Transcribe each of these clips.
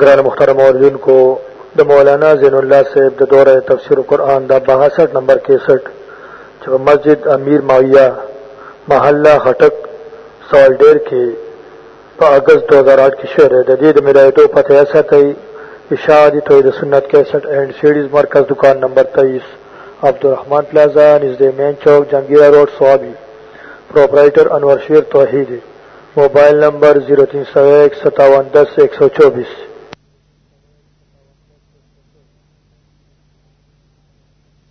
گران مختار موردین کو د مولانا زین الله صاحب د دوره تفسیر قرآن دا 62 نمبر 61 چې مسجد امیر ماویہ محله خټک سوال ډیر کې په اګست 2008 کې شعر د دې د ملایتو پته یې ساتي اشاعتی توحید سنت 61 اینڈ سیډیز مرکز دکان نمبر 23 عبدالرحمن پلازا نږدې مین چوک جنگیرا روډ سوابي پرپرایټر انور شیر توحید موبایل نمبر 03015710124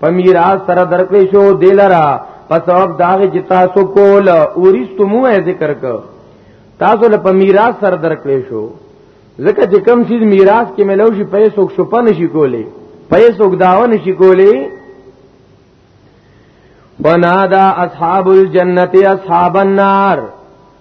په میراث سره درکړې شو دلرا په سبب داغ چې تاسو کول اورستمو ذکر کو تاسو له په میراث سره درکړې شو ځکه چې کم چیز میراث کې ملو شي پیسو شپه نشي کولې پیسو داو نشي کولې ونادا اصحاب الجنت اصحاب النار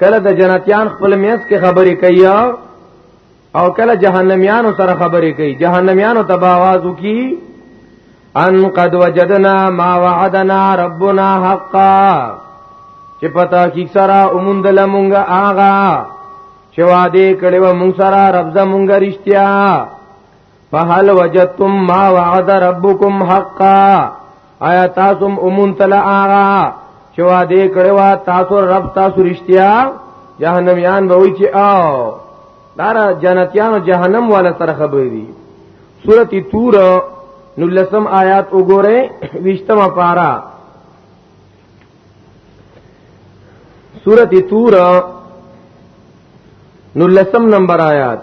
کله د جنتیان خپل میس کې خبرې کوي او کله جهنميانو سره خبرې کوي جهنميانو ته आवाज وکي ان قد وجدنا ما وعدنا ربنا حقا چې پتا کی سره اومند لمونګه آغا چې وعده کړو مونږ سره رب زمونږه رښتیا فهل وجدتم ما وعد ربكم حقا آیا تاسو امون تل آغا چې وعده کړو تاسو رب تاسو رښتیا جهنميان به وي چې او دارا جنتیانو جهنم والا سره خبرې دي سورتی تور نو لسم آیات وګوره وشتم پارا سورتی تور نو لسم نمبر آیات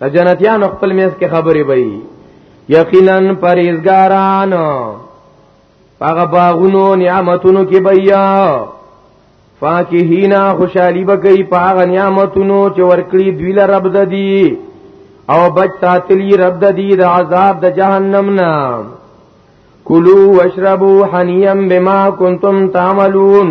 د جنتیانو خپل میز کې خبرې وي یقینا پرېزګاران هغه باغونو نعمتونو کې بیا فاکهینا خوشحالی بکی پا آغا نعمتونو چه ورکلی دویل رب دا دی او بچ ساتلی رب دا دی دا عذاب دا جہنم نا کلو واشربو حنیم بما کنتم تعملون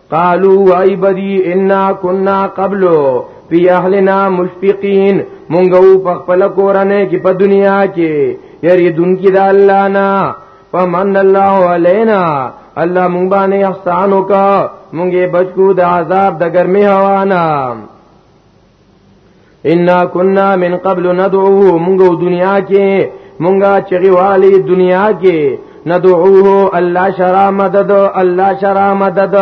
قالو وای بدی ان کنا قبل فی اهلنا مشفقین مونږ په خپل کورنه کې په دنیا کې یری دن کې د الله نه فمن الله علینا الله مونږ باندې احسان وکا مونږه بچو د عذاب د ګرمي هوا نه ان كنا من قبل ندعوه مونږه دنیا کې مونږه چغیوالی دنیا کې ندعوه الله شرا مدد الله شرا مدد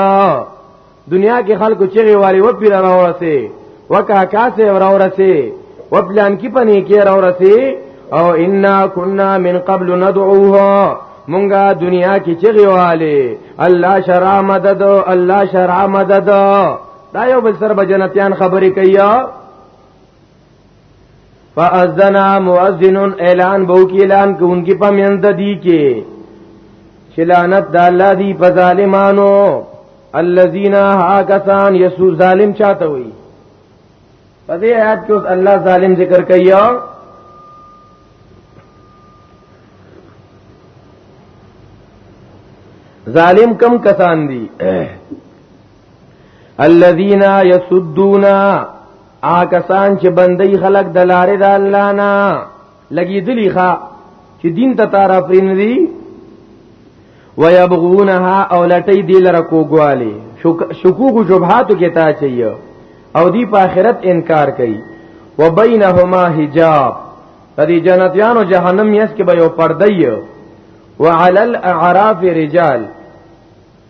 دنیا کې خلکو چغیوالی و پیر راورسه وکا کاسه راورسه و پلان کې پني کې راورسه او ان كنا من قبل ندعوه مونږه دنیا کې چغیوالی الله شرا مدد الله شرا مدد دا یو بل سره بجنتیان خبرې کوي فاذن مؤذن اعلان بو کی اعلان کوونکی په میند دی کې شلانت د الله دی په ظالمانو الذين هاکسان یسو ظالم چاته وي په دې آیات کې الله ظالم ذکر کوي ظالم کم کسان دي الذين يسدون آکسان چې بندي خلق د لارې د الله نه لګي دلی ښا چې دین ته تار افرین دي ويبغونها او لټي دی لره کوګوالي شکوک شبهات کې تا چي او دی په آخرت انکار کوي وبينهما حجاب د دې جنتیانو جهنم یس کې به یو پردی وعلى الاعراف رجال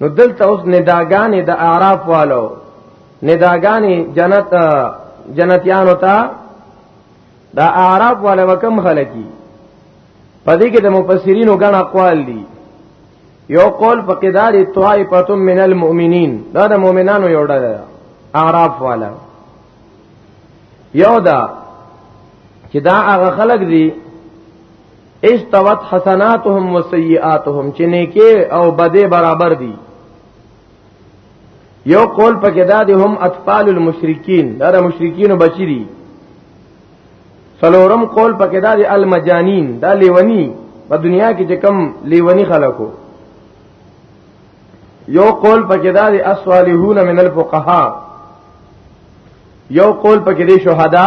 نو دلته اوس نداګانې د اعراف والو نداګانې جنت جنتیانو ته دا اعراف والے وکم خلکی پدې کې د مفسرینو ګڼ اقوال دي یو قول په قدار طائفه من المؤمنین دا د مؤمنانو یو ډول ده اعراف والا یو دا چې دا هغه خلک دي استوت حسناتهم وسیئاتهم چې نیکی او بده برابر دي یو قول پکې دا دي هم اطفال المشرکین دا د مشرکین بچی دي سلورم قول پکې دا دي المجانین دا لیونی په دنیا کې چې کم لیونی خلکو یو قول پکې دا دي اصالحون من الفقهاء یو قول پکې دي شهدا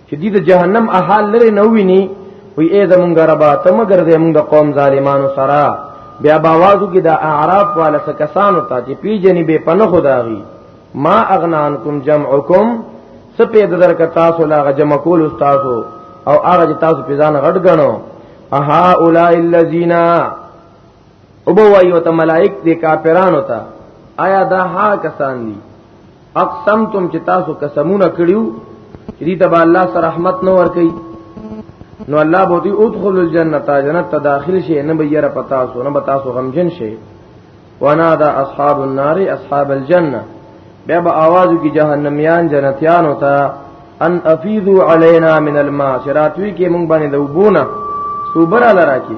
چې دې د جهنم احال لري نه ویني وی اے زمونږ ربا ته مگر دې مونږ قوم ظالمانو سره بیا باوازو کې دا اعراف والا څه کسانو ته چې پیجنې به پنه خداغي ما اغنان کوم جمعکم سپه د درک تاسو لا جمع کول تاسو او هغه تاسو په ځان غټ غنو اها اولای الذین او به وایو ته ملائک دې کافرانو ته آیا دا ها کسان دي اقسمتم چې تاسو قسمونه کړیو چې دې ته الله سره رحمت نو ور کوي نو الله به دې ادخل الجنه جنت ته داخل شي نه به یره پتا سو نه به تاسو غمجن شي وانا دا اصحاب النار اصحاب الجنه بیا به आवाज کی جهنميان جنتیان ہوتا ان افیذو علینا من الماء شراتوی کې مونږ باندې دوبونه صبر علی راکی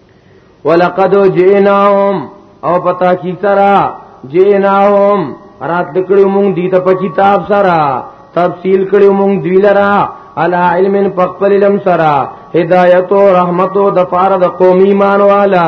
ولقد جئناهم او پتا کی سرا جئناهم رات دکړو مونږ دی ته په کتاب سرا تفصیل کړو مونږ دی لرا علا علم پخپل علم سرا هدایت او رحمت او د فار د قوم ایمان والا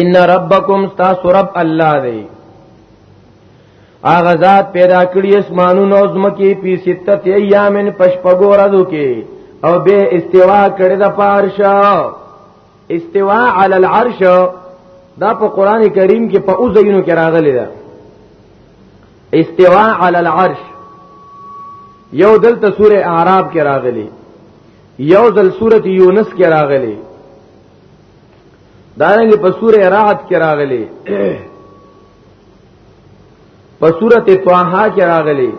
ان ربکم استاسو رب الله دی اغه ذات پیدا کړی اسمانونو او زمکی په ستت ایامن پشپګو ورځو کې او به استوا کړی د پارشا استوا علی العرش دا په قران کریم کې په اوزینو کې راغلی ده استوا علی العرش یو دلته سوره اعراف کې راغلی یو ځل سورت یونس کې راغلی دارنګ په سوره رعد کې راغلی په سوره طه کې راغلی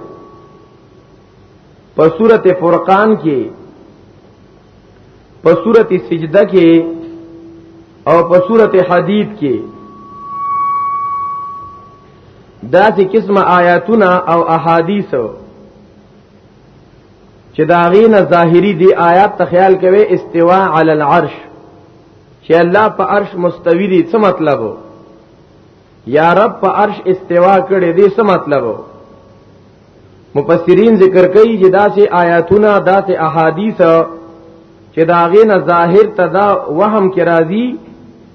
په سوره فرقان کې په سوره سجده کې او په سوره حدید کې دا چې قسمه آیاتونه او احادیث چې دا غین ظاهری دی آیات ته خیال کوي استوا علی العرش چې الله په عرش مستوی دی څه مطلب یا رب په عرش استوا کړي دی څه مطلب مفسرین ذکر کوي چې داسې آیاتونه داسې احادیث چې دا غین ظاهر ته دا وهم کې راځي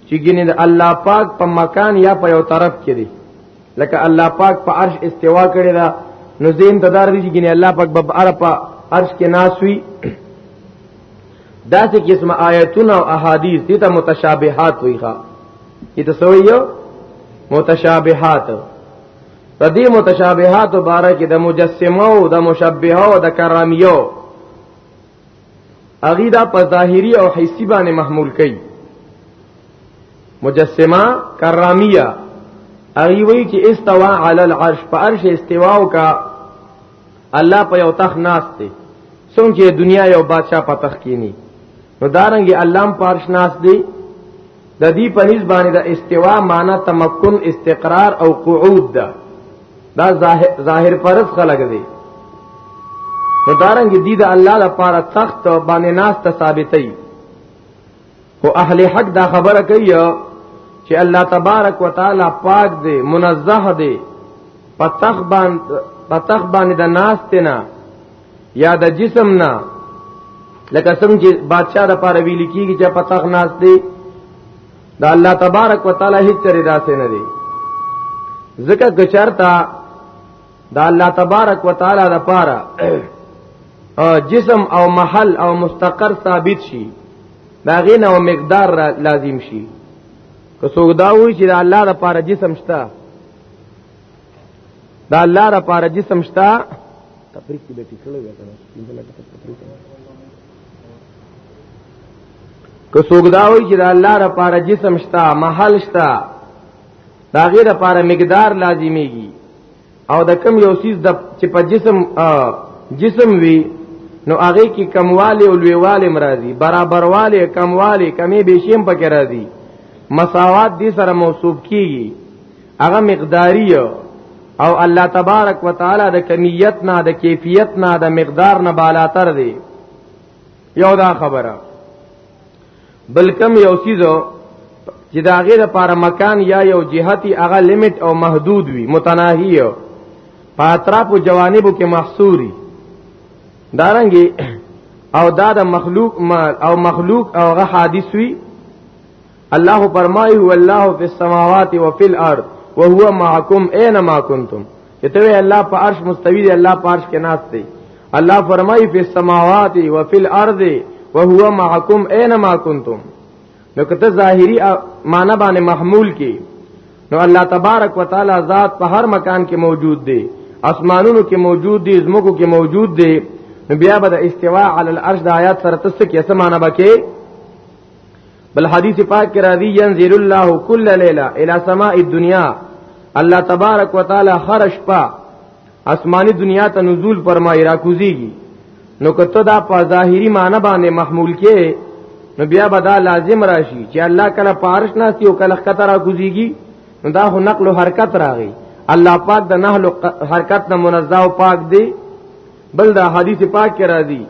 چې ګینه الله پاک په مکان یا په یو طرف کې دی لکه الله پاک په عرش استوا کړی دا نو زین تدار دي چې ګنې الله پاک بب عرب په عرش کې ناسوي دا څه قسم آیتونه او احادیث دي ته متشابهات وي ښا دي ته سوې یو متشابهات د دې متشابهات مبارک د مجسمه او د مشبهه او د کرامیو اغي دا په ظاهری او حیثی باندې محمول کړي مجسمه کرامیه اغي وی چې استوا علی العرش په عرش استوا او کا الله په یو تخ ناس دی څنګه دنیا یو بادشاہ په تخ کینی نو دارنګي الله په عرش ناس دی د دې په نسبت باندې د استوا معنی تمکن استقرار او قعود ده دا ظاهر ظاهر پرس خلق دی نو دارنګ دی د الله لپاره تخت باندې ناس ته ثابتې او اهل حق دا خبره کوي چې الله تبارک وتعالى پاک دی منزه دی پتخ باندې پتخ باندې د ناس ته نه یا د جسم نه لکه څنګه چې بادشاہ د پاره ویل کیږي چې پتخ ناس دی دا الله تبارک وتعالى هیڅ چره داسې نه دی ځکه ګچرتا دا الله تبارک وتعالى د پاره جسم او محل او مستقر ثابت شي دا غینه او مقدار لازم شي که څوک دا وایي چې دا الله د پاره جسم شته دا الله د پاره جسم شته تفریق دې ټیکلو وکړه که څوک دا وایي چې د الله لپاره جسم شته محل شته دا غیر لپاره مقدار لازمیږي او د کم یو سیز د چې په جسم جسم وی نو هغه کې کمواله او لویواله مرادي برابرواله کمواله کمی بشیم پکې راځي مساوات دي سره موصوف کیږي هغه مقداری او الله تبارک وتعالى د کمیت نه د کیفیت نه د مقدار نه بالاتر دی یو دا خبره بلکم یو سیزو چې دا غیر لپاره مکان یا یو جهتی هغه لیمټ او محدود وي متناهی او په اطراف او جوانبو کې محصوري دارنګي او دا د مخلوق او مخلوق او غ حادث وی الله فرمایي هو الله فی السماوات و فی الارض وهو معکم اينما کنتم چې ته الله په عرش مستوی دی الله په عرش کې ناس دی الله فرمایي فی السماوات و فی الارض وهو معکم اينما کنتم نو کته ظاهری معنی باندې محمول کی نو الله تبارک وتعالى ذات په هر مکان کې موجود دی اسمانونو کې موجود دی زمکو کې موجود دی نو بیا به د استوا علی العرش د آیات سره تاسو کې سمانه بکې بل حدیث پاک کې راځي ينزل الله كل ليله الى سماء الدنيا الله تبارک وتعالى خرج پا آسمانی دنیا ته نزول فرمایي را کوزيږي نو کته دا په ظاهري معنی باندې محمول کې نو بیا به دا لازم راشي چې الله کله پارش ناسي او کله خطر را کوزيږي نو دا خو نقل او حرکت راغی الله پاک د نهل حرکت نه منزه او پاک دی بل دا حدیث پاک کې راځي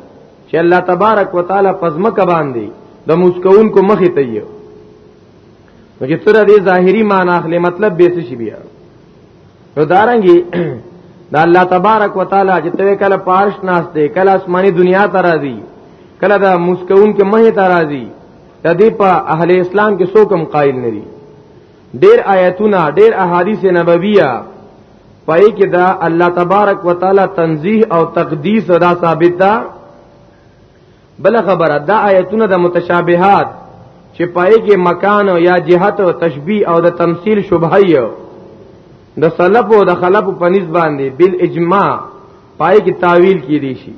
چې الله تبارک وتعالى پزمک باندې د مسکون کو مخې ته یو نو چې تر دې ظاهری معنی اخلي مطلب به څه شي بیا نو دارنګي دا الله تبارک وتعالى چې ته کله پارش ناس دی کله آسماني دنیا ته راځي کله دا مسکون کې مه ته راځي د دې په اهل اسلام کې څوک هم قائل نه دي ډېر آیتونه ډېر احادیث نبویه پای کې دا الله تبارک وتعالى تنزیه او تقدیس دا ثابت ده بل خبره دا آیتونه د متشابهات چې پای کې مکان یا جهت او تشبیه او د تمثيل شبهه یو د سلف او د خلف په نسبت باندې بل اجماع پای کې تعویل کې دي شي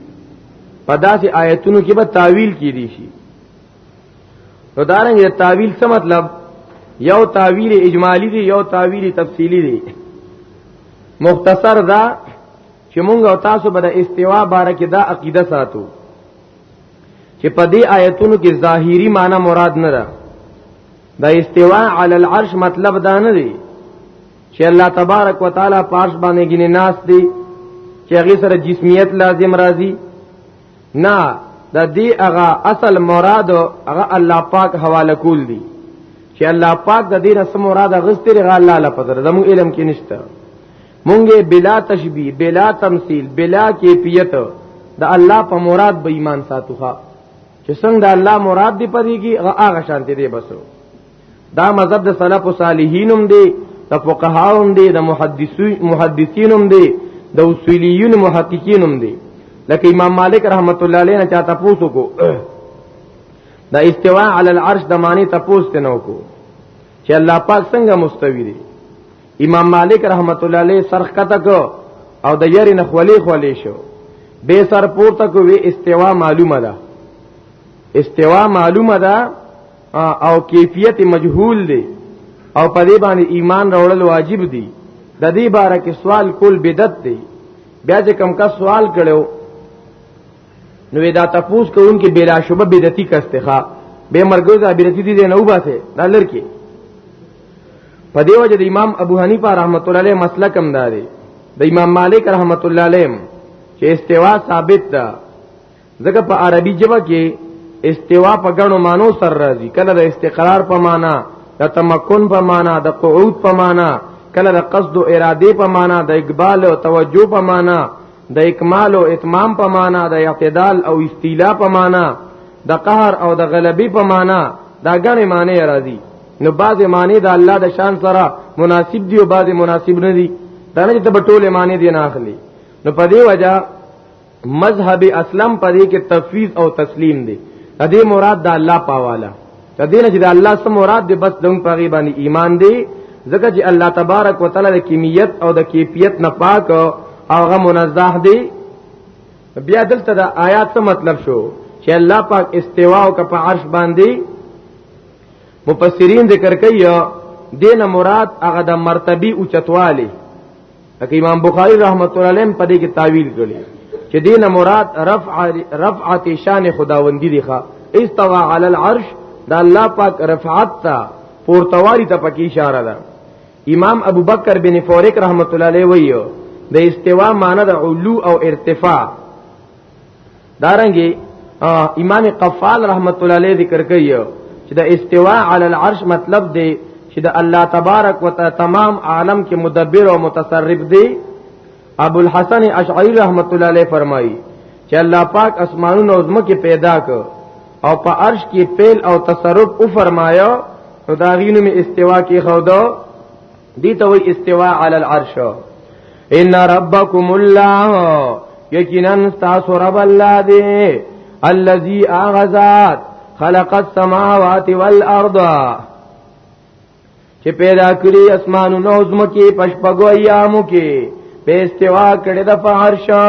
پداسې آیتونو کې به تعویل کې دي شي نو دارنګ تعویل څه مطلب یو تعویل اجمالی دی یو تعویل تفصیلی دی مختصر دا چې مونږ او تاسو به د استوا باره کې دا عقیده ساتو چې په دې آیتونو کې ظاهری معنی مراد نه ده د استوا علی العرش مطلب دا نه دی چې الله تبارک وتعالى پارش باندې ګینه ناس دی چې هغه سره جسمیت لازم راځي نه د دې هغه اصل مراد هغه الله پاک حواله کول دي چې الله پاک د دې رسم مراد غستې رغه الله لا پدر زمو علم کې نشته مونږه بلا تشبیه بلا تمثيل بلا کیفیت د الله په مراد به ایمان ساتوخه چې څنګه د الله مراد دی پدې کې هغه شانته دی بسو دا مذهب د سلف او صالحینم دی د فقهاوم دی د محدثینم دی د اصولیین محققینم دی لکه امام مالک رحمت الله علیه نه چاته پوسو کو د استوا علی العرش د معنی ته پوسته نو کو چې الله پاک څنګه مستوی دی امام مالک رحمت الله علیه سرخ کته کو او د یری نه خولې خولې شو به سر پورته کو وی استوا معلومه ده استوا معلومه ده او کیفیت مجهول دی او په دې باندې ایمان راوړل واجب دی د دې باره کې سوال کول بدعت دی بیا چې کم کا سوال کړو نو دا تفوس کوونکې بلا شوبه بدعتي کسته ښا به مرګو دا بدعتي دي نه وباسه دا لړکه په دې وجه د امام ابو حنیفه رحمۃ اللہ علیہ مسلک هم داري د امام مالک رحمۃ اللہ علیہ چې استوا ثابت ده ځکه په عربي ژبه کې استوا په غنو مانو سر راځي کله د استقرار په معنا د تمکن په معنا د قعود په معنا کله د قصد او اراده په معنا د اقبال او توجه په معنا د اکمال او اتمام په معنا د اعتدال او استیلا په معنا د قهر او د غلبي په معنا دا غنې معنی راځي نو بعض معنی د الله د شان سره مناسب دی او بعض مناسب نه دی دا نه ته ټول معنی دی نه اخلي نو په دې وجہ مذهب اسلم په دې کې تفویض او تسلیم دی د دې مراد د الله پاواله د دې نه چې د الله سم مراد دی بس دون په غي باندې ایمان دی ځکه چې الله تبارک وتعالى د کمیت او د کیفیت نه پاک او هغه منزه دی بیا دلته د آیات څه مطلب شو چې الله پاک استوا او کپ عرش باندې مفسرین ذکر کوي دین مراد هغه د مرتبه او چتواله لکه امام بخاری رحمت الله علیه په دې کې تعویل کړي چې دینه مراد رفع رفعت شان خداوندی دی ښا استوا علی العرش دا الله پاک رفعت تا پورتواری ته پکې اشاره ده امام ابو بکر بن فورق رحمت الله علیه ویو د استوا معنی د علو او ارتفاع دارنګي امام قفال رحمت الله علیه ذکر کوي چې د استوا علی العرش مطلب دی چې د الله تبارک وتعالى تمام عالم کې مدبر او متصرف دی ابو الحسن اشعری رحمت الله علیه فرمایي چې الله پاک اسمانونو او زمکه پیدا ک او په عرش کې پیل او تصرف او فرمایا نو دا غینو می استوا کې خو دو دي ته وي استوا علی العرش ان ربکم الله یقینا تاسو رب الله دی الذي اغذات خلق السماوات والارض چې پیدا کړی اسمانونو او زمکه پشپګو ایامو کې په استوا کړه د فارشا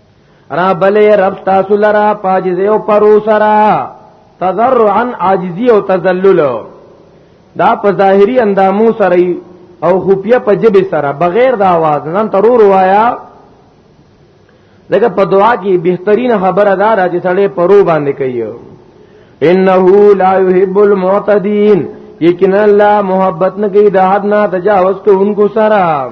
را بلې رب تاسو لرا پاجز او پرو سرا تضرعا عاجزی او تذلل دا په ظاهری اندامو سره او خفیه په جبه سره بغیر د आवाज نن ترور وایا دغه په دعا کې بهترین خبره دا را چې سړی پرو باندې کوي انه لا يحب المعتدين یقینا الله محبت نه کوي د حد نه تجاوز کوونکو سره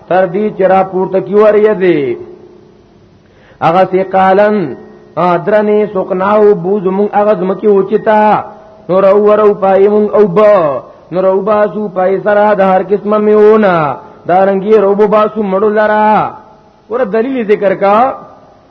تر دې چې را پورته کیورې دې هغه سي قالن درنې سقناو بوز مون هغه زمکه اوچتا نور اورو پای مون او با نور او باسو پای سره د هر قسمه میونه دارنګي روبو باسو مړو لرا ور دلیل ذکر کا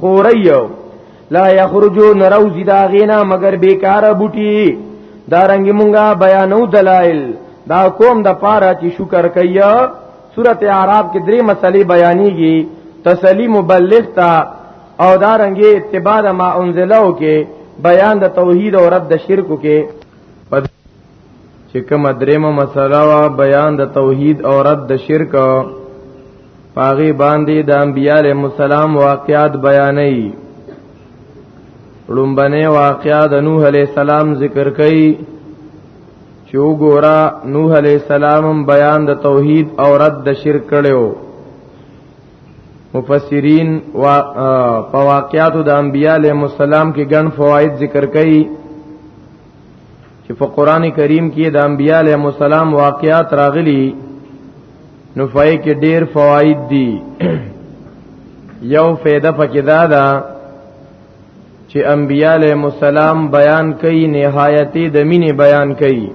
خوریو لا یخرجو نروزی دا غینا مگر بیکار بوټی دا رنګ مونږه بیانو دلائل دا کوم د پاره چې شکر کیا سورته اعراف کې درې مسلې بیانېږي تسلی مبلغ تا او دا رنګ اتباع ما انزلو کې بیان د توحید او رد شرک کې چې کومه درېمه مسله وا بیان د توحید او رد د شرک پاغي باندې د انبیاله مسالم واقعات بیانې لومبنه واقعا د نوح علی السلام ذکر کړي چې وګورا نوح علی السلام بیان د توحید او رد د شرک کړو مفسرین وا په واقعاتو د انبیاله مسالم کې ګڼ فواید ذکر کړي چې په قران کریم کې د انبیاء علیهم السلام واقعات راغلي نو فای کې ډیر فواید دي یو فایده پکې دا ده چې انبیاء علیهم السلام بیان کوي نهایتي د مینې بیان کوي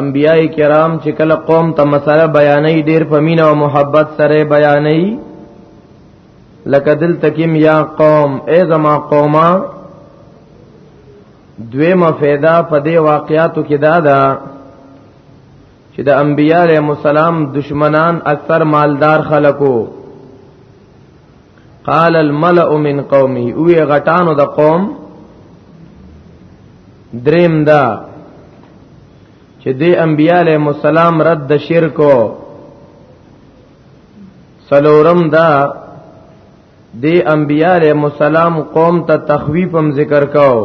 انبیاء کرام چې کله قوم ته مسله بیانې ډیر په مینه او محبت سره بیانې لکه دل تکیم یا قوم ای زما قوما دوی مفیدا په دې واقعاتو کې دا ده چې د انبیاء علیه السلام دشمنان اکثر مالدار خلکو قال الملأ من قومه او غټانو د قوم دریم دا چې د انبیاء علیه السلام رد شرکو سلورم دا دی انبیاء علیہ السلام قوم ته تخویف هم ذکر کاو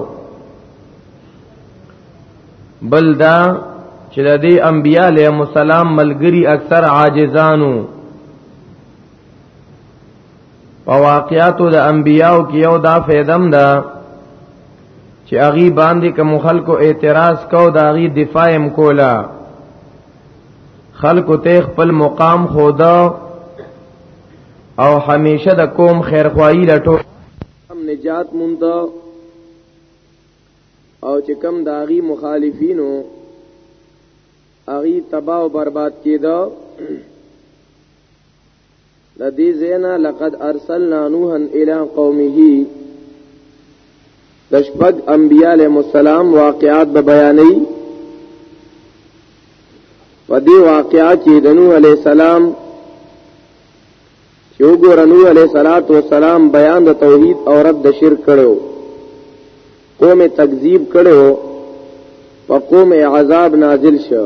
بل دا چې د دې انبیاء علیہ السلام ملګری اکثر عاجزانو په واقعاتو د انبیاو کې یو دا فیدم ده چې اغي باندې کوم خلکو اعتراض کو دا اغي دفاع هم کولا خلق ته خپل مقام خدا او همیشه د قوم خیر خوایي لټو هم نجات مونږ او چې کم داغي مخالفینو اغي تباہ او برباد کېدو لدی زینا لقد ارسلنا نوحا الى قومه د شپږ انبیاء علیهم السلام واقعات به بیانې په دې واقعات کې د نوح علیه السلام چې وګور نوح علیه صلوات و سلام بیان د توحید او رد د شرک کړو قوم تکذیب کړو په قوم عذاب نازل شو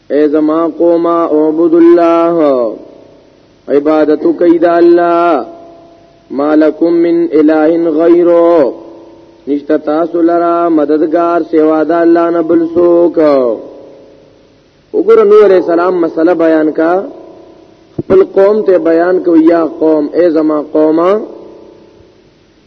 اے زما قوما اعبد الله عبادت کوي د الله مالکم من اله غیره نشتا تاسو لرا مددگار سوا د الله نه بل څوک وګوره نور علیہ السلام مسله بیان کا خپل قوم ته بیان کو یا قوم اے زما قومه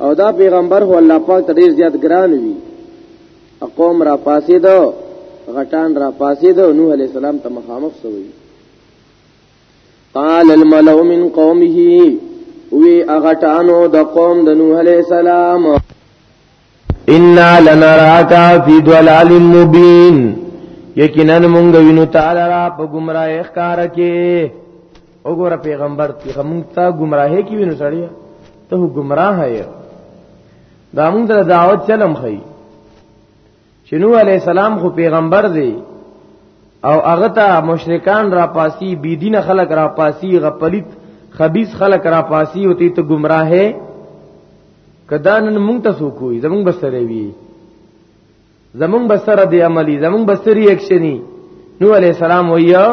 او دا پیغمبر هو الله پاک ته ډیر زیات ګران وی قوم را پاسې دو غټان را پاسې دو نوح علی السلام ته مخامخ شوی قال الملأ من قومه وی اغټانو د قوم د نوح علی السلام ان لنراک فی ضلال مبین یقینا مونږ وینو تعالی را په گمراه ښکار کې وګوره پیغمبر تی مونږ ته گمراه کې وینو سړی ته گمراه یې دا مونږ ته دعوت چلم خي چې نو علی السلام خو پیغمبر دی او هغه ته مشرکان را پاسی بی دین خلق را پاسی غپلیت خبیث خلق را پاسی ہوتی ته گمراه ہے کدا نن مونږ ته سو کوی زمونږ بسره وی زمونږ بسره دی عملی زمونږ بسری اکشنی نو علی السلام ویا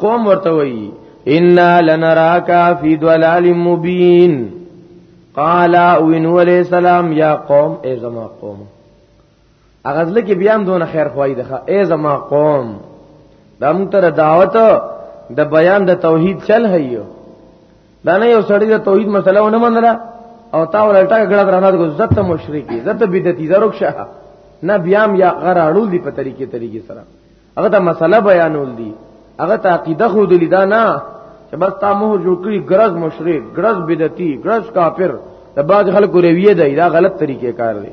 قوم ورته وی ان لنراک فی ضلال مبین قال او نو علی السلام یا قوم ای زما قوم هغه ځل کې بیا هم دونه خیر خوای ده ای زما قوم دا موږ ته دعوت د بیان د توحید چل هيو دا نه یو سړی د توحید مسله ونه منله او تا ولټا غړا درانه کو زت مشرکی زت بدعتي زروک شه نه بیام یا غراړول دی په طریقې طریقې سره هغه دا مسله بیانول دی هغه ته عقیده خو دلی دا نه چې بس تا مو جوړ کړی غرض مشرک غرض بدعتي غرض کافر د باز خلکو رویه دی دا غلط طریقې کار دی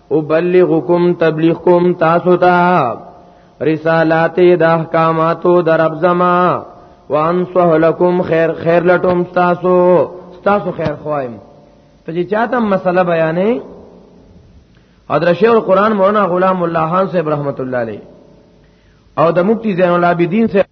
ابلغکم تبلیغ کوم تاسو ته رسالات د احکاماتو در رب زما وانصح لكم خیر خیر لټوم تاسو تاسو خیر خوایم ته چې چاته مسله بیانې حضرت شیخ القران مولانا غلام الله خان صاحب رحمت الله علیه او د مفتی زین العابدین صاحب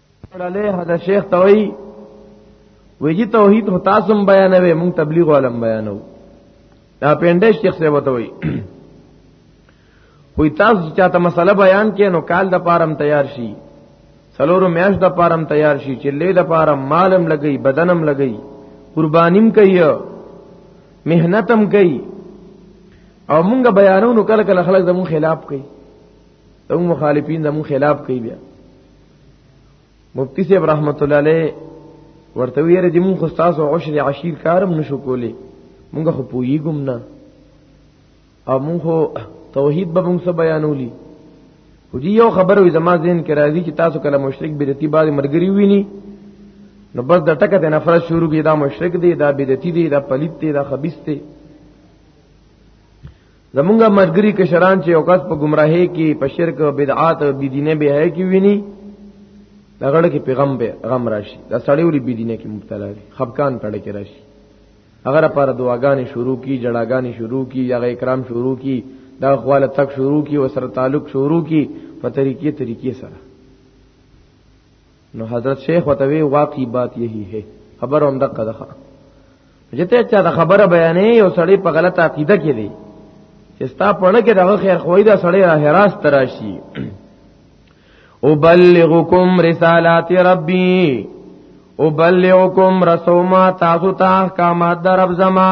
علیه دا شیخ توئی ویجی توحید هو تاسو بیانوي مونږ تبلیغ علم بیانو دا پینډه شیخ څه وته وی وی تاسو چاته مسله بیان کې نو کال د پارم تیار شي سلورو میاش د پارم تیار شي چې لې د پارم مالم لګي بدنم لګي قربانیم کوي مهنتم کوي او مونږ بیانونو کله کله خلک زمون خلاف کوي زمون مخالفین زمون خلاف کوي بیا مفتی صاحب رحمت الله علیه ورته ویره دې مونږ خو تاسو عشر عشیر کارم نشو کولی مونږ خو پویګم نه او مونږ خو توحید به مونږ سره بیانولی خو دې یو خبره وي زما ذهن کې راځي چې تاسو کله مشرک بدعتي بعد مرګري ویني نو بس د ټکه د نفرت شروع کی دا مشرک دی دا بدعتي دی دا پلیت دی دا خبيث دی زمونږه مرګري کشران چې اوقات په گمراهۍ کې په شرک او بدعات او بيدینه به هي کې ویني دغړ کې پیغام به غم راشي دا سړی ولي بيدینه کې مبتلا دي خفقان پړ کې راشي اگر پر دعاګانې شروع کی جړاګانې شروع کی یا اکرام شروع کی دا خواله تک شروع کی وسره تعلق شروع کی په طریقې طریقې سره نو حضرت شیخ وتوی واقعي بات یہی ہے خبر هم دقه ده جته چا د خبره بیانې یو سړی په غلطه عقیده کې دی چې ستا پړه کې دغه خیر خوې دا سړی را هراس تراشي ابلغکم رسالات ربی ابلغکم رسوما تاسو ته احکامات در رب زما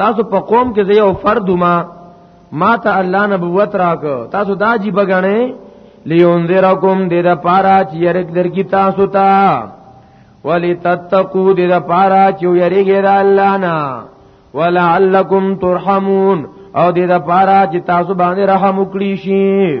تاسو په قوم کې یو فرد ما ما ته الله نبوت راک تاسو دا جی بغنه لینذرکم د د پارا چې یرک درګی تاسو ته ولی تتقو د د پارا چې یریږي د الله نه ولعلکم ترحمون او د د پارا چې تاسو باندې رحم وکړي شي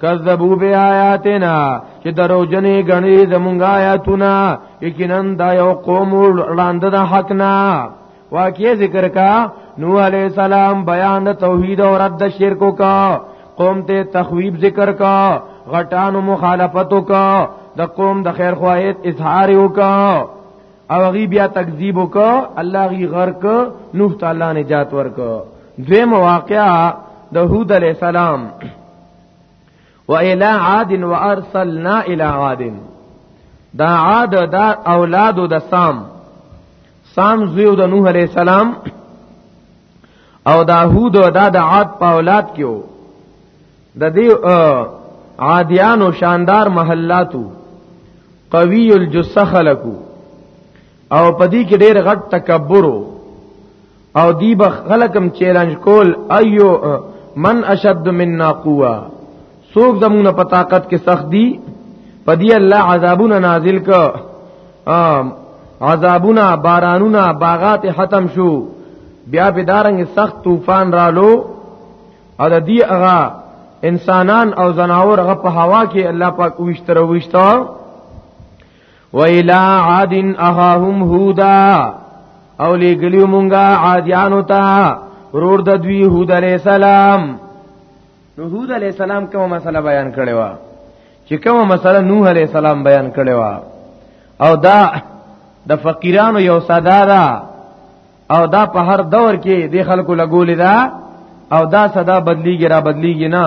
کذبوا بیااتنا چې درو جنې غني زمونږ آیاتونه یقینا دا یو قوم وړاند د حق نه واقعي ذکر کا نوح علیہ السلام بیان توحید او رد شرک کا قوم ته تخویب ذکر کا غټانو مخالفتو کا د قوم د خیر خواهیت اظهار وکا او غي بیا تکذیب وکا الله غي غرق نوح تعالی نجات ورکا دوی مواقعا د هود علیہ السلام و الى عاد وارسلنا الى عاد دا عاد دا اولاد د سام سام زیو د نوح علیہ السلام او دا هود دا د عاد په اولاد کېو د دې عادیانو شاندار محلاتو قوی الجسخلکو او پدی کې ډېر غټ تکبرو او دی به خلکم چیلنج کول ایو من اشد منا قوه سوق زمونه په طاقت کې سخت دی پدی الله عذابونه نازل ک عذابونه بارانونه باغات ختم شو بیا به دارنګ سخت طوفان رالو او د دې هغه انسانان او زناور هغه په هوا کې الله پاک وشتره وشتره وإلى عاد أخاهم هودا او لګلیو مونږه عادیانو ته رور د دوی هود علی السلام نو هود علی السلام کومه مسله بیان کړي وا چې کومه مسله نوح علی السلام بیان کړي وا او دا د فقیرانو یو صدارا او دا په هر دور کې د خلکو لګولې دا او دا صدا بدلیږي را بدلیږي نه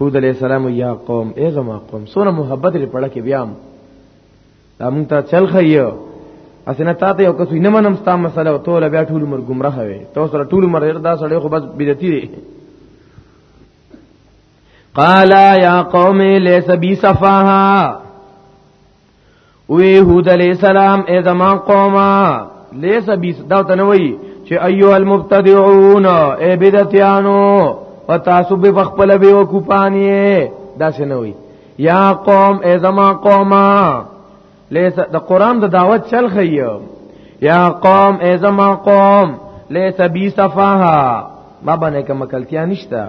هود علیہ السلام یا قوم ای زما قوم سونه محبت لري پړه کې بیا دا مونږ ته چل خیو اسنه تا ته یو کس نه منم ستا مسله ټول بیا ټول عمر گمراه وي تو سره ټول عمر دا سړی خو بس بدعتي دی قال یا قوم ليس بي صفاها وی هود علی السلام ای زمان قوما لیس بیس دا تنوی چې ایو المبتدعون ای بدعتانو وتاسو به خپل به وکوپانی دا سنوی یا قوم ای زمان قوما لیس د قران د دعوت چل خیو یا قوم ای زمان قوم لیس بی صفاها ما باندې کوم کلتیا نشته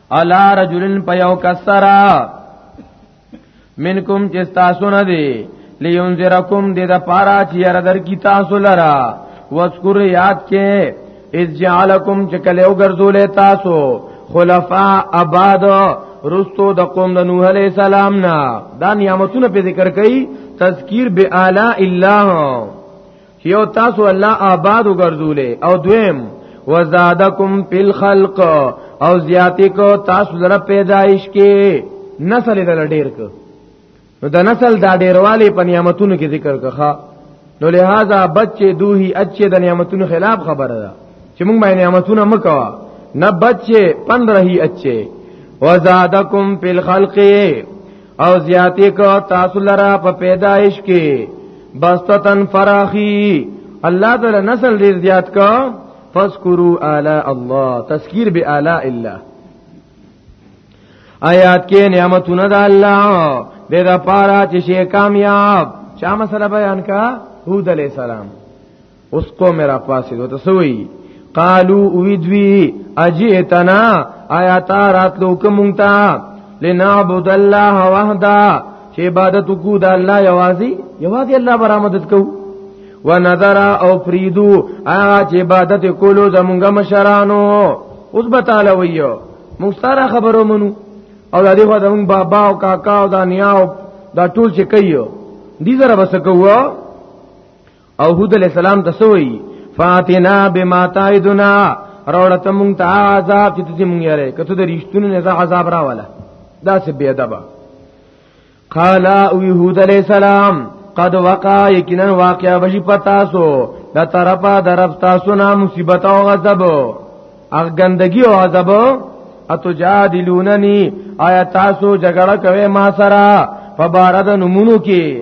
الا رجلن پیو کسرا منکم چې تاسو نه دی لینذرکم د د پارا چې ير در کی تاسو لرا واذکر یاد کې اذ جعلکم چې کله وګرځول تاسو خلفاء آباد رستو د قوم د نوح علی السلام نه دا نعمتونه په ذکر کړي تذکیر به اعلی الله یو تاسو الله آباد وګرځولې او دویم وزادکم فی الخلق او زیاتی کو تاسو لره پیدایش کې نسل دل ډیر کو نو د نسل دا ډیروالی په نعمتونو کې ذکر کخه نو لہذا بچې دوی اچې د نعمتونو خلاف خبره ده چې موږ باندې نعمتونه مکوا نه بچې 15 هی اچې وزادکم فی الخلق او زیاتی کو تاسو لرا په پیدایش کې بستتن فراخی الله تعالی نسل ډیر زیات کو فذكروا آلاء الله تذکیر به آلاء الله آیات کې نعمتونه د الله د لپاره چې شي کامیاب چا مسله بیان کا هود علی السلام اوس کو میرا پاسې دوته سوی قالو اویدوی اجئتنا آیا تا راتلو کومتا لنعبد الله وحده چې عبادت کو د الله یوازي یوازي الله برامدد کو ونذر او فریدو هغه چې عبادت کولو زمونږ مشرانو اوس به تعالی ویو موږ سره خبرو منو او د دې خو د موږ بابا او کاکا او د نیا او دا ټول چې کوي دي زره بس کوو او هود علیہ السلام ته سوئی فاتنا بما تعدنا روړت مونږ ته عذاب چې ته مونږ یاره کته د رښتونو نه عذاب راواله دا څه بی ادب قال او يهود عليه السلام قد وقع یقینا واقعا بشي پتا سو د طرفا درف تاسو نه مصیبت او غضب اغ گندگی او غضب اتجادلوننی آیا تاسو جګړه کوي ما سره فبارد نمونو کې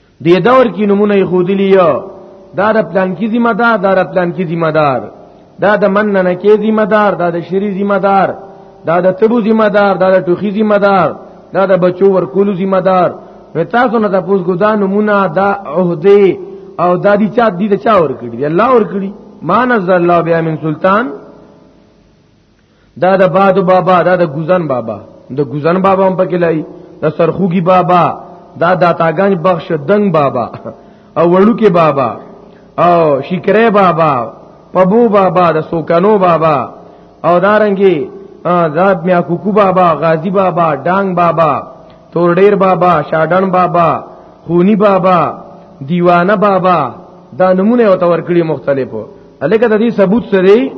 دې دور کې نمونه یې خودلی یو دا د پلان کې ذمہ دار دا د پلان کې ذمہ دار دا د من نه کې ذمہ دار دا د شری ذمہ دار دا د تبو ذمہ دار دا د ټوخي ذمہ دار دا د بچو ورکولو ذمہ دار نو تاسو نه تاسو ګدا نمونه دا عہده او دا دي چا دي د چا ور کړی الله ور کړی ما نزل الله بیا من سلطان دا د باد بابا دا د ګوزن بابا د ګوزن بابا هم پکې لای د سرخوږي بابا دا د تاګنج بخش دنګ بابا او وړو کې بابا او شکرې بابا پبو بابا د سوکانو بابا او دارنګي دا میا کوکو بابا غازی بابا ډنګ بابا تورډیر بابا شاډن بابا خونی بابا دیوانه بابا دا نمونه او تور کړی مختلفو الکه د دې ثبوت سره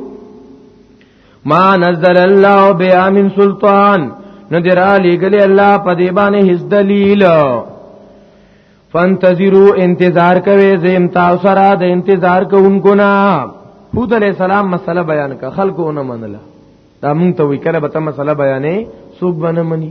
ما نزل الله بیا من سلطان نو درا لګلی الله په دی باندې هیڅ دلیل فانتظروا انتظار کوي زم تاسو سره د انتظار کوونکو نه هود علی السلام مسله بیان کا خلکو نه منله دا مونږ ته وی کړه به ته مسله بیانې سوق بنه منی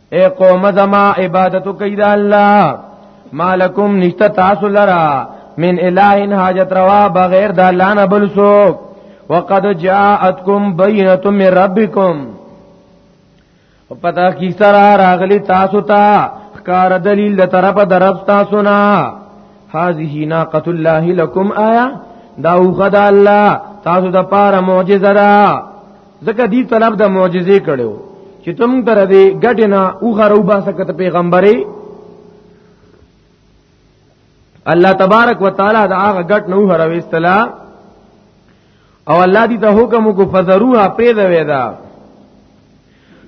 اے قوم زما عبادت کوي د الله مالکم نشتا تاسو لرا من الہ حاجت روا بغیر د الله نه بل څوک وقد جاءتکم بینۃ من ربکم او پتا کی سره راغلی تاسو ته کار دلیل د طرف درف تاسو نه هذه ناقۃ الله لکم آیا دا وغد الله تاسو د پاره معجزه ده ځکه دی طلب د معجزې کړو چې تم تر دې ګټنه او غرو باسه کته پیغمبري الله تبارک وتعالى دا هغه ګټ نو هروي استلا او الله دې ته حکم کو فزروها پیدا ویدا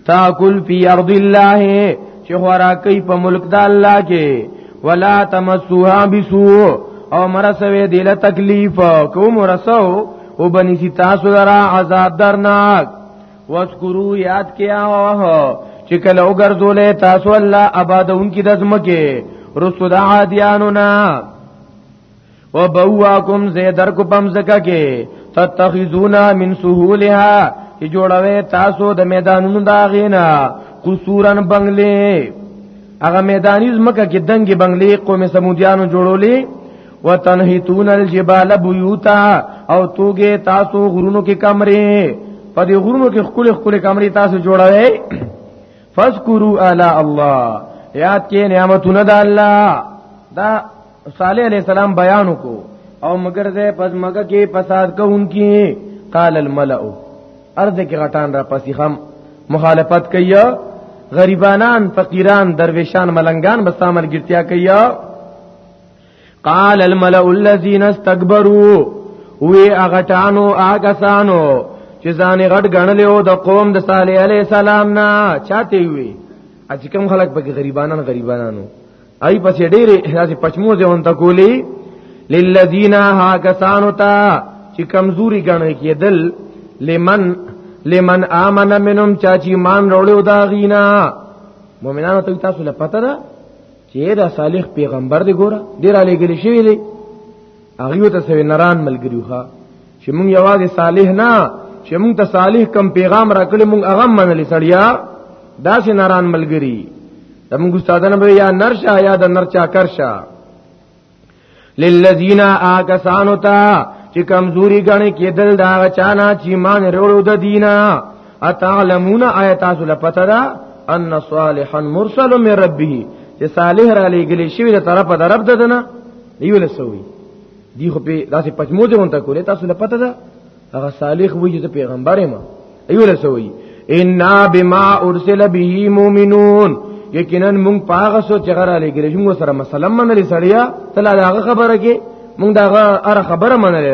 تاکل فی ارض الله چې خورا کوي په ملک د الله کې ولا تمسوها بسوء او مرسوي دله تکلیف کوم مرسو او بنی سی تاسو لرا عذاب درناک واذکرو یاد کیا وه چې کله وګرځولې تاسو الله آبادون کی دزمکه رسول عادیانو نه وبواکم زیدر کو پمزکا کې تتخذونا من سهولها چې جوړوي تاسو د میدانونو دا غینا قصورن بنگلې هغه میدانی زمکه کې دنګي بنگلې قوم سمودیانو جوړولې وتنحتون الجبال بيوتا او توګه تاسو غرونو کې کمرې په دې غرونو کې خپل خپل کمرې تاسو جوړوي فذكروا الا الله یاد کې نعمتونه د الله دا صالح علیہ السلام بیان کو او مگر دې پس مګه کې فساد کوونکی قال الملأ ارض کې غټان را پسې خم مخالفت کوي غریبانان فقیران درویشان ملنګان بس عمل ګټیا کوي قال الملأ الذين استكبروا وی اغټانو آګسانو چې ځان غټ غنل او د قوم د صالح علی السلام نه چاته وی اځکم خلک به غریبانان غریبانانو ای پس ډېرې داسې پچمو ځون ته کولی للذین ها کسانو ته چې کمزوري ګڼل کېدل لمن لمن امن منهم چا چې مان وروړو دا غینا مؤمنانو ته تاسو له پته ده چې دا صالح پیغمبر دی ګوره ډیر علی ګل شوی دی هغه ته سوي نران ملګریو ښا چې مونږ یوازې صالح نه چې مونږ ته صالح کم پیغام راکړي مونږ هغه منلې سړیا دا سي ناران ملګری د مونږ استادانه به یا نرشا یا د نرچا کرشا للذین آکسانو تا چې کمزوري غني کېدل دا چانا چې مان وروړو د دینا اتعلمون آیات تاسو لپته دا ان صالحا مرسل من ربه چې صالح را لېګلې شوی د طرفه د رب ددنه دیو له سوي دی خو په داسې پچمو دې مونته کولې تاسو له پته ده هغه صالح وایي چې پیغمبر ما ایو له سوي ان بما ارسل به مؤمنون یقینا مونږ پاغه سو چې غره لګرې موږ سره مسلمان منلې سړیا تل هغه خبره کې مونږ دا هغه خبره منلې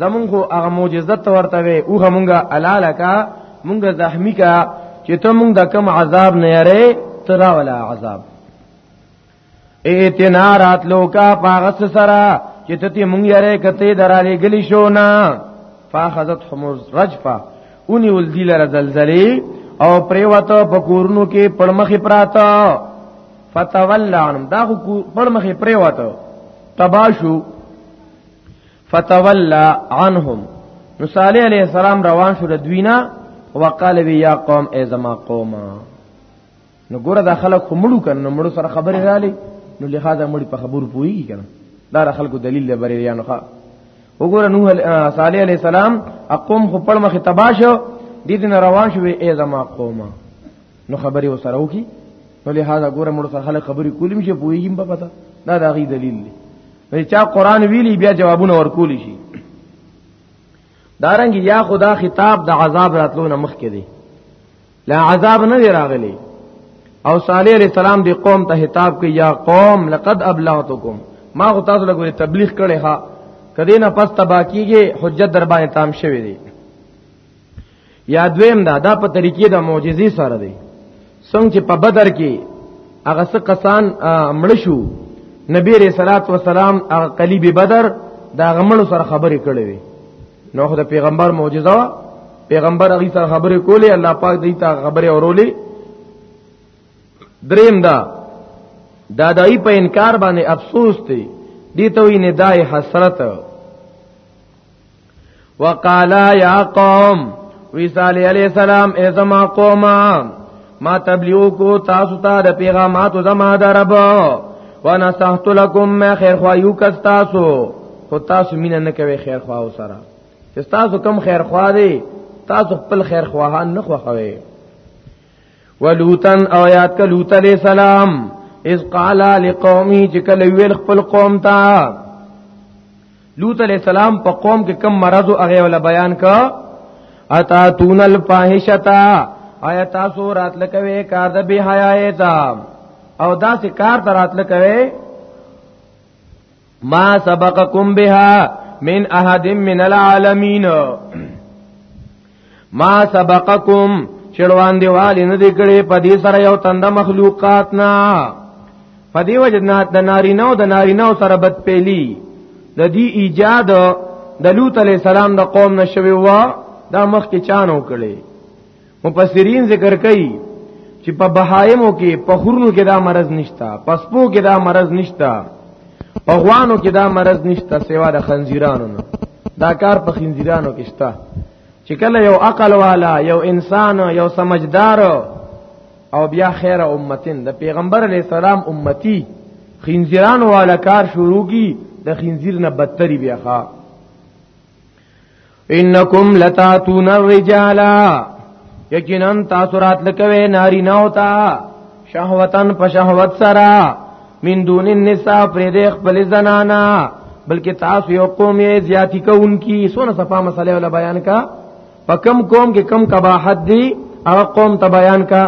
زمونږ خو هغه معجزه ته ورته وي او همونګه الاله کا مونږه زحمی کا چې ته مونږ د کم عذاب نه یری ترا ولا عذاب ایتنا رات لوکا پاغس سرا چې ته تی مونږ یری کته درالې گلی شو نه فاخذت حمر رجفا اونی ول دی لره زلزلې او پریوته په کورونو کې پړمخې پراته فتولعنم دا خو پړمخې پریوته تباشو فتولى عنهم نو صالح علیہ السلام روان شو د دوینا وقال وی یا قوم ای زما قوم نو ګوره دا خلک خو مړو کنه نو مړو سره خبرې رااله نو لهدا مړي په خبرو پويږي کنه دا خلکو دلیل دی بری یا نوخه وګوره نوح صالح علیہ السلام اقوم خو پړ مخه تباشو دې دین روان شو ای زما قوم نو خبرې وسره وکي نو له هغه ګوره موږ سره خلک خبرې کولم شي پوېږم په پتا دا دا غي دلیل دی نو چا قران ویلی بیا جوابونه ورکول شي دارنګ یا خدا خطاب د دا عذاب راتلو نه مخ کې دی لا عذاب نه دی راغلی او صالح علیہ السلام دی قوم ته خطاب کوي یا قوم لقد ابلغتکم ما خو تاسو لګوري تبلیغ کړي ها کدی نه پس تبا کیږي حجت در باندې تام شوی دی یا دویم دا دا په طریقې د معجزې سره دی څنګه چې په بدر کې هغه څه کسان مړ شو نبی رسول الله والسلام هغه قلیب بدر دا غمړ سره خبرې کړې وي نو خو د پیغمبر معجزه وا پیغمبر هغه سره خبرې کولې الله پاک دې ته خبرې اورولې دریم دا دادای په انکار باندې افسوس دی دي ته وی ندای حسرت وقالا یا قوم وی صالح علیہ السلام ای زما قوما ما تبلیغ کو تاسو ته د پیغامات زما درب وانا سحت لكم ما خیر خوا یو کس تاسو خو تاسو مين نه کوي خیر خوا او سره چې تاسو کم خیر خوا دی تاسو خپل خیر خواهان نه خوخوي ولوتن او یاد ک لوط علیہ السلام اذ قال لقومي چې کله ویل خپل قوم ته لوط علیہ السلام په قوم کې کم مرض او هغه ولا بیان کا اتا تون الفاحشتا آیا تاسو راتل کوي کار د بی حیاي تا او دا سکار تر راتل کوي ما سبقکم بها من احد من العالمین ما سبقکم چړوان دی والی نه دکړي په دې سره یو تند مخلوقات نه په دې وجه نه د ناری نو د ناری نو سره بد پیلی د دې ایجاد د لوط علی السلام د قوم نشوي وا دا مخ کې چانو کړي مفسرین ذکر کوي چې په بهایمو کې په خورونو کې دا مرض نشتا پسپو کې دا مرض نشتا په غوانو کې دا مرض نشتا سیوا د خنزیرانو نه دا کار په خنزیرانو کې شتا چې کله یو عقل والا یو انسان یو سمجدار او بیا خیر امتن د پیغمبر علی السلام امتی خنزیرانو والا کار شروع کی د خنزیر نه بدتری بیا ښا انکم لتاتون الرجال یقینا تاسو رات لکوي ناری نه ہوتا شهوتن په شهوت سرا من دون النساء پر دې خپل زنانا بلکې تاسو یو قوم یې زیاتی کوونکی سونه صفه مسله ولا بیان کا په کم قوم کې کم کباحت دی او قوم ته بیان کا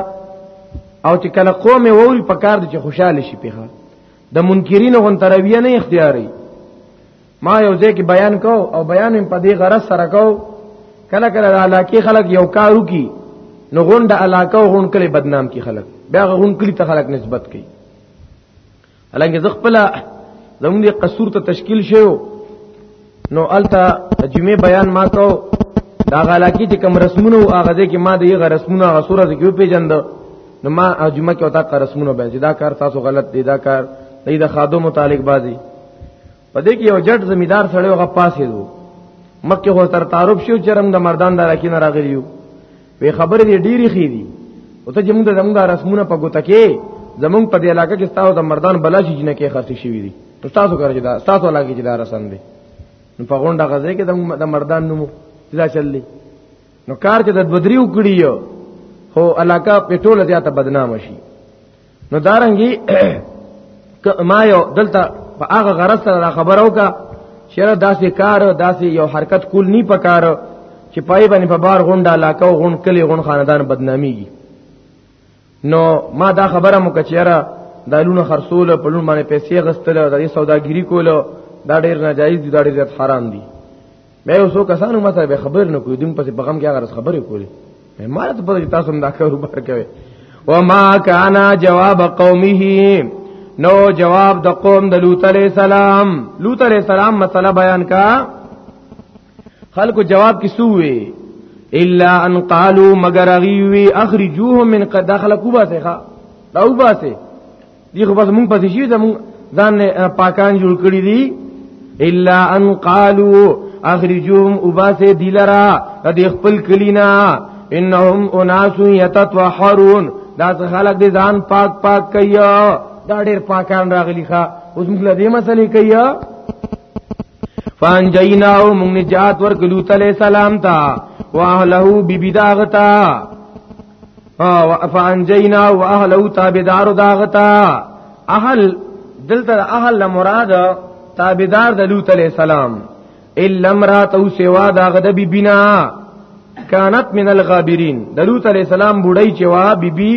او چې کله قوم ووري په کار دي چې خوشاله شي پیخه د منکرین غون ترویه نه اختیاري ما یو ځای کې بیان کو او بیان په دې غرض سره کو کله کله د علاقې خلک یو کارو کی نو غونډه علاقه او غونډ کلی بدنام کی خلک بیا غونډ کلی ته خلک نسبت کوي الانګه زه خپل زموږ قصور ته تشکیل شیو نو التا جمعه بیان ما کو دا غلاکی چې کوم رسمونه او هغه ځکه ما د یغه رسمونه هغه سورہ کې پیجند نو ما جمعه کې وتا رسمونه به دا کار تاسو غلط دی دا کار دی دا خادو متعلق بازی په دې کې یو جټ زمیدار سړی هغه پاسې دو مکه هو تر تعارف شو چرم د مردان د راکین راغلیو وی خبره دې ډیری خې دي او ته چې موږ د زموږ رسمونه په ګوته کې زموږ په دې علاقې کې تاسو د مردان بلاشي جنہ کې خرڅ شوی دي نو تاسو کار چې دا تاسو علاقې کې دا رسم دي نو په غونډه غزه کې د مردان نومو دا چللی نو کار چې د بدریو کړی یو هو علاقہ پټول زیاته بدنام شي نو دارنګي ما یو دلته په هغه غرض سره خبرو کا شر داسې کار داسې یو حرکت کول نی پکار چې پای باندې په بار غونډه علاقه او غون کلی غون خاندان بدناميږي نو ما دا خبره مو کچیرا دالونو خرصول په لون باندې پیسې غستل د سوداګری کولو دا ډیر ناجایز دي دا ډیر حرام دي مې یو څو کسانو ماته به خبر نه کوي دیم پسې په غم کې هغه خبرې کولې مې مال ته په تاسو هم دا کار وبار کوي وما کانا جواب قومه نو جواب د قوم د لوط علیہ السلام لوط علیہ السلام مسله بیان کا خلکو جواب کی سووي الا ان قالوا مگر غيوي اخرجوهم من قد دخلوا باسه دا وباسه دی خو بس مونږ پاتې شي دا مونږ ځان نه پاکان جوړ کړی دي الا ان قالو اخرجوهم وباسه دلرا د خپل کلینا انهم اناس یتطهرون دا خلک دي ځان پاک پاک کوي دا ډېر پاکان راغلي ښا اوس موږ له دې مسلې کوي فان جیناو موږ نجات ورکلو تعالی سلام تا واهله بی بداغتا فانجینا واهله تابعدار داغتا اهل دلته اهل مراد تابعدار د لوط علیہ السلام الا امراته سوا داغه د بی بنا کانت من الغابرین د لوط علیہ السلام بډای چې وا بی بی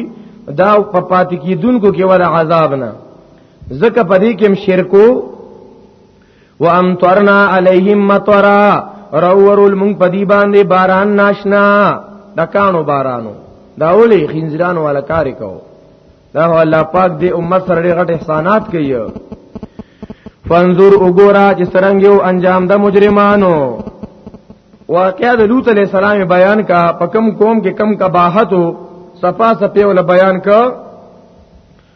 دا په پاتې کیدونکو کې ولا عذاب نه زکه پدې کې شرکو وامطرنا علیهم مطرا رورول مونږ په دی باندې باران ناشنا د کانو بارانو دا ولې خنزرانو والا کار کو دا الله پاک دې امت سره ډېر غټ احسانات کوي فانظر وګورا چې څنګه یو انجام د مجرمانو واقعا د لوط علیہ السلام بیان کا پکم قوم کې کم کباحت صفا صفه ول بیان کا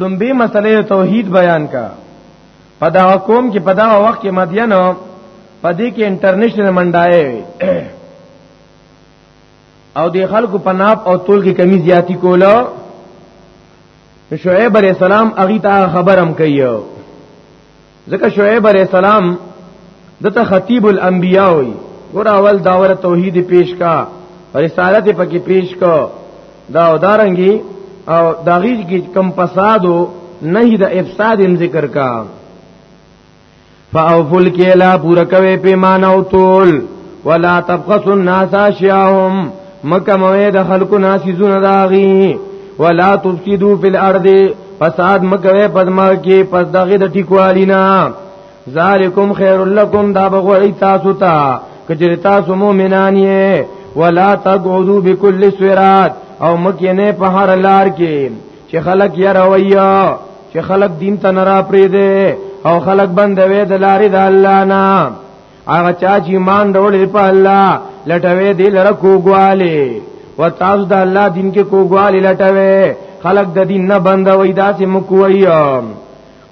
لومبي مسلې توحید بیان کا په دا قوم کې په دا وخت کې مدینه په دې کې انټرنیشنل منډای او د خلکو په ناپ او تول کې کمی زیاتی کوله شعیب علیہ السلام اغي ته خبرم کوي ځکه شعیب علی السلام دته خطیب الانبیاء وی ګور اول داور توحید پیش کا رسالت پکې پیش کا دا ودارنګي او داغی کی کم فسادو نه د افساد ذکر کا فاوفل کیلا پورا کوي پیمانه او تول ولا تبخسوا الناس اشیاهم مکه موه د خلکو ناسیزونه داغي ولا تفسدو فی الارض فساد مکوي پدما کې پس دغه د ټیکوالینا ذالکم خیر لکم دا بغوی تاسو ته کجری تاسو مؤمنان یې ولا تقعدوا بكل صراط او مکه نه په هر لار کې چې خلک یې رویا چې خلک دین ته نه را پریده او خلک بندوي د لارې د الله نه هغه چا چې ایمان ډولې په الله لټوي دې لره کوګواله و تاسو د الله دین کې کوګواله لټوي خلق د دین نه بند وای داسې مکوي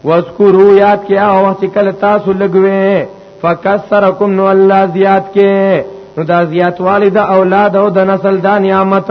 واذکروا یاد کې هغه وخت کله تاسو لګوي فکسرکم نو الله زیات کې نو دا زیاتوالی د اولاد او د نسل دا نعمت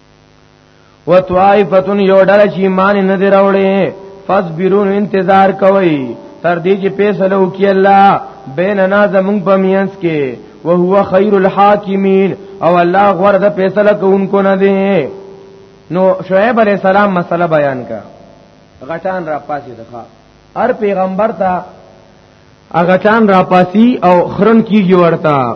وتوائفتن یو ډله چې ایمان نه دی راوړې فصبرون انتظار کوي تر دې چې فیصله وکړي الله بیننا زمون په مینس کې وهو خیر الحاکمین او الله غوړه د فیصله کوونکو نه دی نو شعیب علی السلام مسله بیان کا غټان را پاسې دغه هر پیغمبر ته غټان را پاسي او خرن کیږي ورته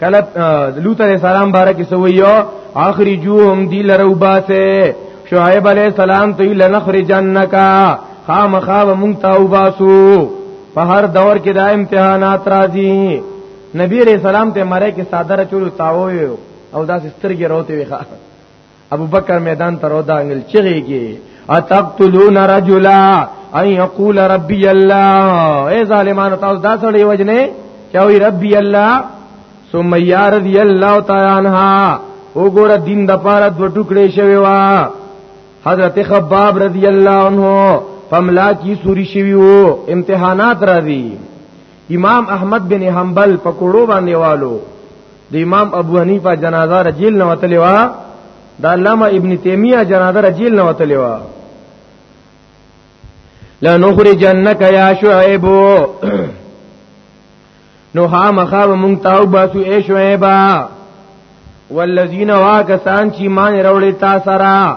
کله لوط علیہ السلام بارک سویو اخرجوهم دی لروباسه شعیب علیہ السلام تی لنخرجنک خامخا مونږ ته وباسو په هر دور کې دا امتحانات راځي نبی علیہ السلام ته مړی کې صادره چولو تاوي او دا سترګې روته وي ابو بکر میدان ته رودا انګل چغیږي اتقتلون رجلا ان یقول ربی الله اے ظالمانو تاسو دا سړی وجنه چاوی ربی الله سمیہ رضی اللہ تعالی عنہ وګوره دین د پاره دو ټوکړې شوی وا حضرت خباب رضی اللہ عنہ پملا کی سوری شوی وو امتحانات راځي امام احمد بن حنبل په کوړو باندې والو د امام ابو حنیفه جنازه رجیل نه وتلې وا د علامه ابن تیمیه جنازه رجیل نه وتلې وا لنخرجنک یا شعیب نو ها مخاب مونږ تاو باسو اے شعیبا والذین واکسان چې مان وروړي تا سره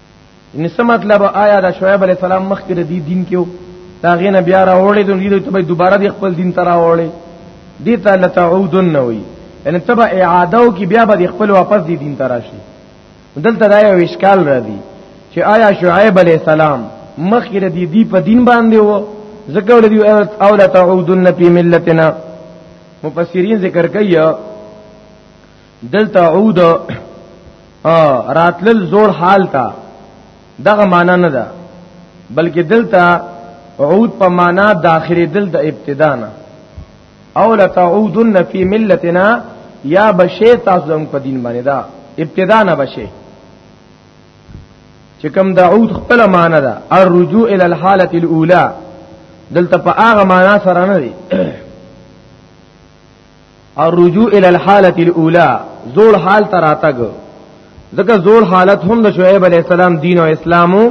ان څه مطلب آیا د شعیب علی السلام مخکې د دې دین کې دا غینه بیا راوړې د دې ته به دوباره د خپل دین ته راوړې دې ته لتعودن نه وي ان تبع اعاده او کې بیا به خپل واپس دې دین ته راشي دلته دا یو اشکال را دي چې آیا شعیب علی السلام مخکې د دې په دین باندې وو ذکر لدی او لتعودن فی ملتنا مفسرین ذکر کوي دلته عود راتلل زوړ حال تا دغه معنا نه ده بلکې دلته عود په معنا داخلي دل د ابتدا نه او لتعودن فی ملتنا یا بشی تاسو زموږ په دین باندې دا ابتدا نه بشی چې کوم دعود خپل معنا ده الرجوع الى الحاله الاولى دلته په هغه معنا سره نه دی الرجوع الى الحاله الاولى زول حال تراتګ ځکه زول حالت هم د شعیب علی السلام دین او اسلامو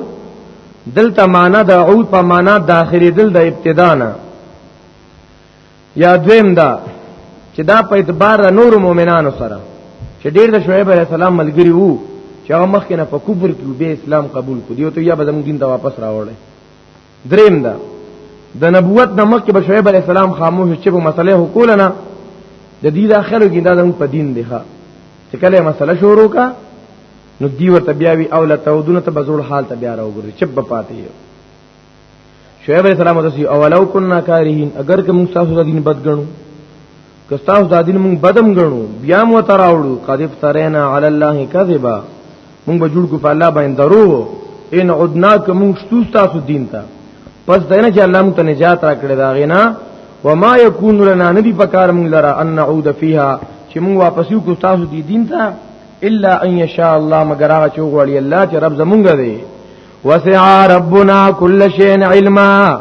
دلته معنا د عود په معنا داخلي دل د ابتدا نه یا دویم دا چې دا په اعتبار د نور مؤمنانو سره چې ډیر د شعیب علی السلام ملګری وو چې هغه مخکې نه په کفر کې به اسلام قبول کړي او ته یا به زموږ دین ته واپس راوړل دریم دا د نبوت د مخکې به شعیب علی السلام خاموش چې په مسله حکول نه د دې د اخرو کې دا زموږ په دین دی ښا چې کله مسله شروع کا نو دی ورته بیا وی او لتودون ته بزول حال ته بیا راوګری چپ به پاتې یو شعیب علیہ السلام ورته اولو کنا کارهین اگر که موږ تاسو د دین بدګنو که تاسو دا دین مونږ بدم غنو بیا مو تراوړو قد افترینا علی الله کذبا مونږ به جوړ کو په الله باندې درو ان عدنا که مونږ شتو تاسو دین ته پس دینه چې الله مونږ ته نجات راکړي دا غینا وما یکون لنا ندی پکار مونږ لرا ان نعود فیها چې مونږ واپس یو کو تاسو دی دین ته الا ان یشاء الله مگر هغه چې غوړي الله چې رب زمونږ دی وسع ربنا كل شيء علما